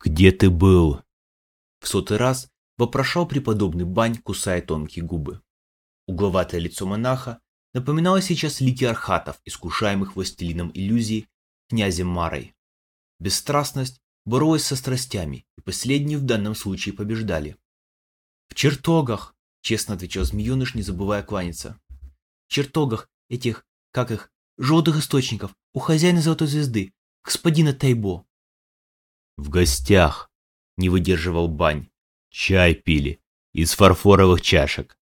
«Где ты был?» В сотый раз вопрошал преподобный Бань, кусая тонкие губы. Угловатое лицо монаха напоминало сейчас лики архатов, искушаемых властелином иллюзий, князем Марой. Бесстрастность боролась со страстями, и последние в данном случае побеждали. «В чертогах!» — честно отвечал змееныш, не забывая кланяться. «В чертогах этих, как их, желтых источников, у хозяина Золотой Звезды, господина Тайбо». «В гостях!» — не выдерживал Бань. «Чай пили из фарфоровых чашек».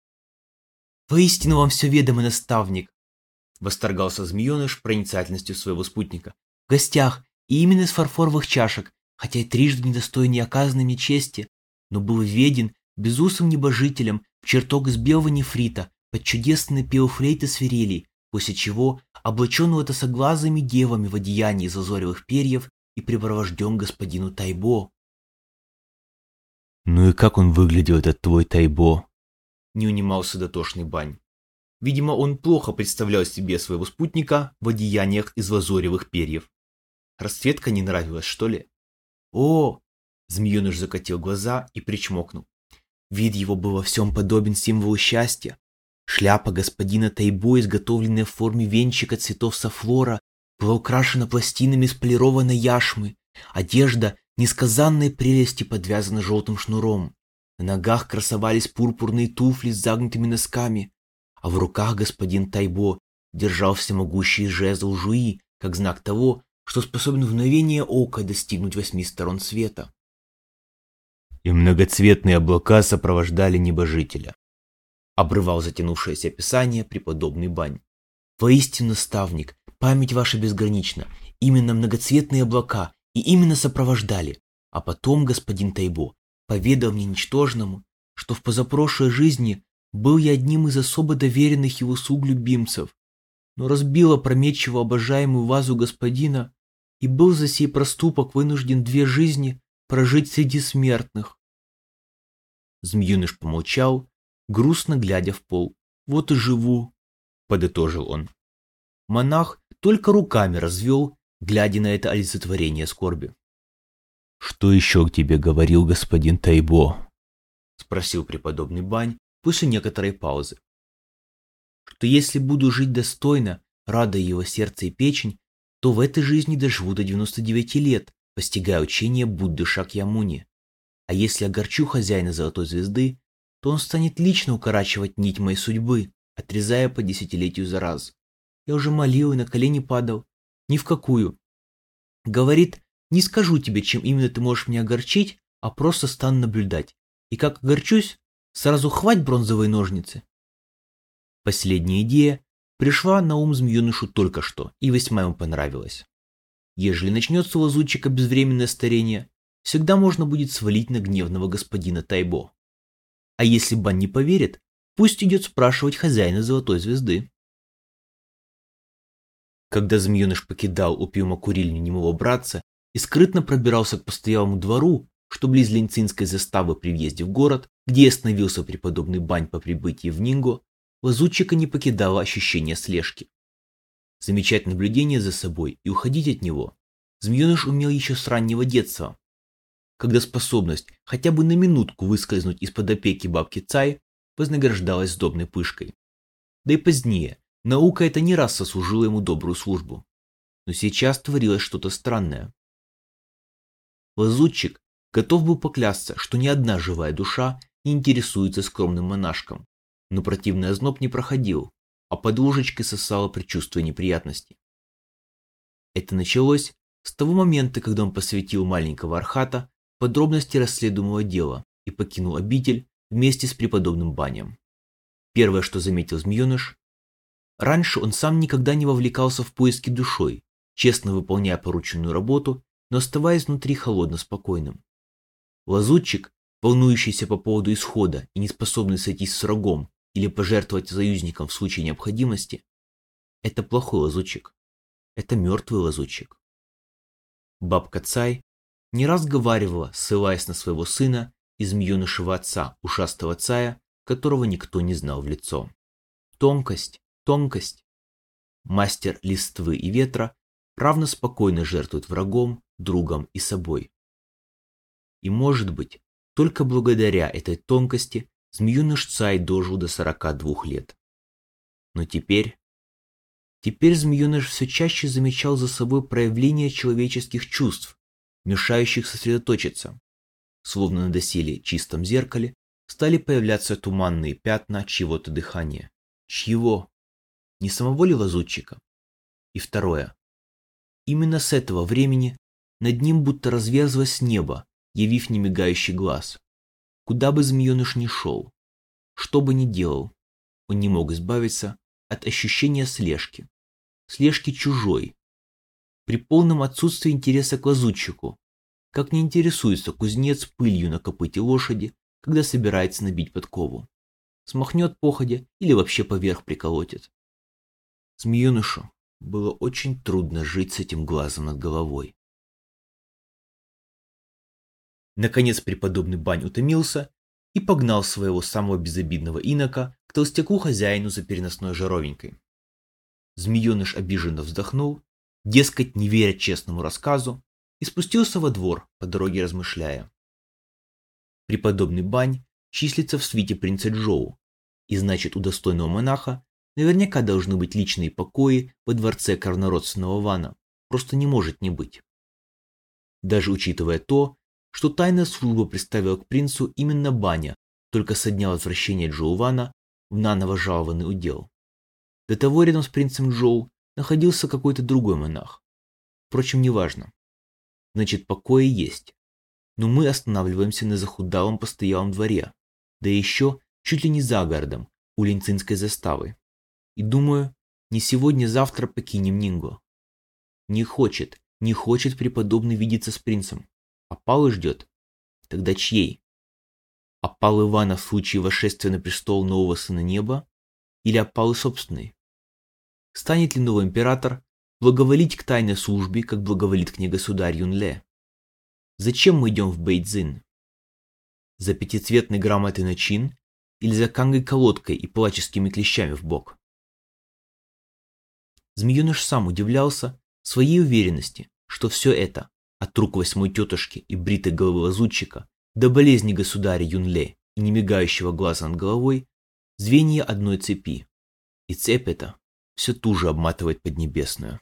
«Воистину вам все ведомо, наставник!» — восторгался змееныш проницательностью своего спутника. «В гостях, и именно из фарфоровых чашек, хотя и трижды недостоин оказанной мне чести, но был веден безусым небожителем в чертог из белого нефрита под чудесные пеофлейты свирели, после чего, облаченного тосоглазыми девами в одеянии из азоревых перьев, и припровожден господину Тайбо. «Ну и как он выглядел, этот твой Тайбо?» Не унимался дотошный бань. Видимо, он плохо представлял себе своего спутника в одеяниях из лазоревых перьев. Расцветка не нравилась, что ли? О! Змееныш закатил глаза и причмокнул. Вид его был во всем подобен символу счастья. Шляпа господина Тайбо, изготовленная в форме венчика цветов софлора, была украшена пластинами из полированной яшмы. Одежда несказанной прелести подвязана желтым шнуром. На ногах красовались пурпурные туфли с загнутыми носками, а в руках господин Тайбо держал всемогущий жезл жуи, как знак того, что способен в мгновение ока достигнуть восьми сторон света. И многоцветные облака сопровождали небожителя. Обрывал затянувшееся описание преподобный Бань. Воистину, наставник, Память ваша безгранична. Именно многоцветные облака и именно сопровождали. А потом господин Тайбо поведал мне ничтожному, что в позапрошлой жизни был я одним из особо доверенных его слуг любимцев, но разбил опрометчиво обожаемую вазу господина и был за сей проступок вынужден две жизни прожить среди смертных. Змеюныш помолчал, грустно глядя в пол. «Вот и живу», — подытожил он. Монах только руками развел, глядя на это олицетворение скорби. «Что еще к тебе говорил господин Тайбо?» — спросил преподобный Бань после некоторой паузы. «Что если буду жить достойно, радуя его сердце и печень, то в этой жизни доживу до 99 лет, постигая учение Будды Шакьямуни. А если огорчу хозяина Золотой Звезды, то он станет лично укорачивать нить моей судьбы, отрезая по десятилетию за раз. Я уже молил и на колени падал. Ни в какую. Говорит, не скажу тебе, чем именно ты можешь меня огорчить, а просто стану наблюдать. И как огорчусь, сразу хвать бронзовые ножницы. Последняя идея пришла на ум змеенышу только что и весьма ему понравилась. Ежели начнется у лазутчика безвременное старение, всегда можно будет свалить на гневного господина Тайбо. А если Бан не поверит, пусть идет спрашивать хозяина Золотой Звезды. Когда змееныш покидал упиюмо-курильню немого братца и скрытно пробирался к постоялому двору, что близ Ленцинской заставы при въезде в город, где остановился преподобный Бань по прибытии в Нинго, лазутчика не покидало ощущение слежки. Замечать наблюдение за собой и уходить от него змееныш умел еще с раннего детства, когда способность хотя бы на минутку выскользнуть из-под опеки бабки Цай вознаграждалась сдобной пышкой. Да и позднее, Наука эта не раз сослужила ему добрую службу. Но сейчас творилось что-то странное. Лазутчик готов был поклясться, что ни одна живая душа не интересуется скромным монашком, но противный озноб не проходил, а под ложечкой сосало предчувствие неприятностей. Это началось с того момента, когда он посвятил маленького Архата подробности расследуемого дела и покинул обитель вместе с преподобным Банем. Первое, что заметил змееныш, Раньше он сам никогда не вовлекался в поиски душой, честно выполняя порученную работу, но оставаясь внутри холодно спокойным. Лазутчик, волнующийся по поводу исхода и не способный сойтись с врагом или пожертвовать союзником в случае необходимости, это плохой лазутчик. Это мертвый лазутчик. Бабка Цай не раз говаривала, ссылаясь на своего сына из змеенышего отца, ушастого Цая, которого никто не знал в лицо. Тонкость, тонкость. Мастер листвы и ветра равно спокойно жертвует врагом, другом и собой. И может быть, только благодаря этой тонкости змеюныш Цай дожил до 42 лет. Но теперь... Теперь змеюныш все чаще замечал за собой проявление человеческих чувств, мешающих сосредоточиться. Словно на доселе чистом зеркале стали появляться туманные пятна чьего-то дыхания. Чьего? Не самого ли лазутчика? И второе. Именно с этого времени над ним будто разверзлось небо, явив немигающий глаз. Куда бы змееныш ни шел, что бы ни делал, он не мог избавиться от ощущения слежки. Слежки чужой. При полном отсутствии интереса к лазутчику, как не интересуется кузнец пылью на копыте лошади, когда собирается набить подкову. Смахнет походя или вообще поверх приколотит. Змеенышу было очень трудно жить с этим глазом над головой. Наконец преподобный Бань утомился и погнал своего самого безобидного инока к толстяку-хозяину за переносной жаровенькой. Змееныш обиженно вздохнул, дескать, не веря честному рассказу, и спустился во двор, по дороге размышляя. Преподобный Бань числится в свите принца Джоу, и значит у достойного монаха наверняка должны быть личные покои во дворце корнородственного Вана, просто не может не быть. Даже учитывая то, что тайная служба представила к принцу именно Баня, только со дня возвращения Джоувана в наново жалованный удел. До того рядом с принцем Джоу находился какой-то другой монах. Впрочем, неважно. Значит, покои есть. Но мы останавливаемся на захудалом постоялом дворе, да еще чуть ли не за городом, у Ленцинской заставы. И думаю, не сегодня-завтра покинем Нинго. Не хочет, не хочет преподобный видеться с принцем. Опалы ждет? Тогда чьей? Опал Ивана в случае восшествия на престол нового сына неба? Или опалы собственной? Станет ли новый император благоволить к тайной службе, как благоволит к ней государь Юнле? Зачем мы идем в Бейдзин? За пятицветной грамотой начин или за кангой-колодкой и палаческими клещами в бок? Змееныш сам удивлялся своей уверенности, что все это от рук восьмой тетушки и бритой головы лазутчика до болезни государя Юнле и немигающего глаза над головой звенья одной цепи. И цепь эта все туже обматывает Поднебесную.